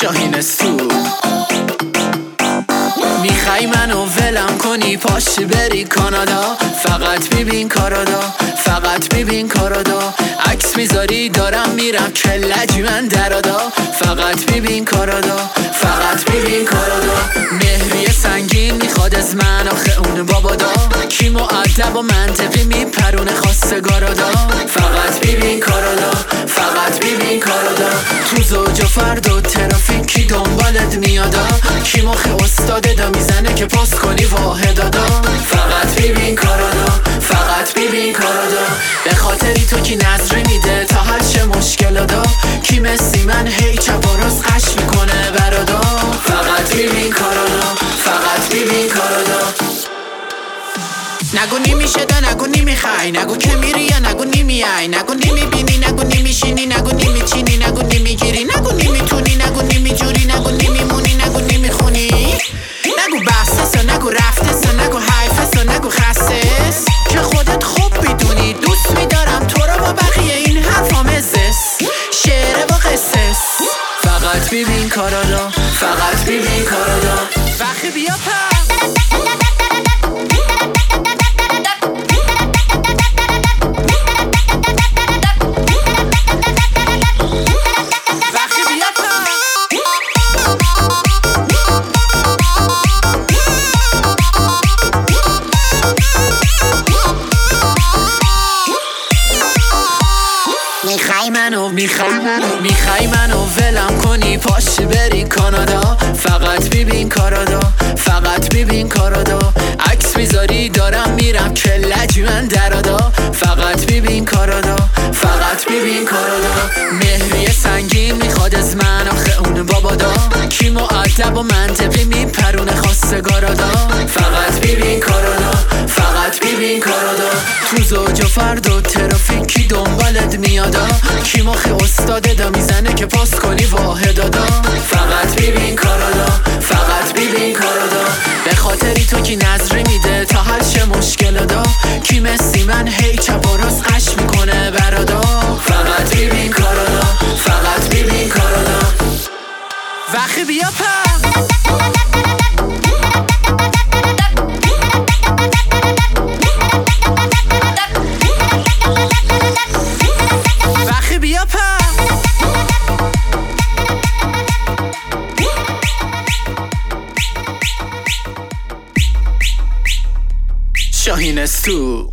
شاهین استو می‌خوای منو ولم کنی؟ پاش بری کانادا. فقط ببین کارادا فقط ببین کارادا عکس می‌ذاری دارم میرم کلج من درادا فقط ببین کارادا فقط ببین کارادا مهری سنگین می‌خواد از من آخه اون بابادا کی معدب و منطقی میپرونه خواستگارادا. فقط ببین کارادا فقط ببین کارادا. تو زوج و فرد و ترافیکی دنبالت میادا. کی مخ استاده دا می‌زنه که پست کنی واحدادا. فقط ببین کارادا فقط ببین کارادا. به خاطری تو کی نظری میده تا هر چه مشکل دا کی مسی من هی چپ و راست قش می‌کنه برادا. فقط ببین کارادا فقط ببین کارادا. نگو نمیشه دا نگو نمی‌خوای نگو که میری یا نگو نمیای نگو نمی‌بینی نگو نمیشینی نگو نمیچینی نگو نمی‌گیری نگو نمی‌تونی نگو نمیجوری نگو نمیمونی نگو نمی‌خونی نگو بحثس نگو رفتس نگو حیفس نگو خستس که خودت خوب می‌دونی دوست میدارم تو رو با بقیه این حرفام ازس شعره و قصص فقط ببین کارادا فقط می‌خوای منو می‌خوای منو. می‌خوای منو ولم کنی پاش بری کانادا. فقط ببین کارادا فقط ببین کارادا عکس می‌ذاری دارم میرم کلج من درادا فقط ببین کارادا فقط ببین کارادا مهری سنگین می‌خواد از من آخه اون بابادا کی معدب و منطقی میپرونه خواستگارادا فقط ببین کارادا زوج و فرد و ترافیکی دنبالت میادا کی مخ استاده دا می‌زنه که پست کنی واحدادا فقط ببین کارادا فقط ببین کارادا. به خاطری تو کی نظری میده تا هر مشکل دا کی مسی من هی چپ و راست قش می‌کنه برادا شاهین استو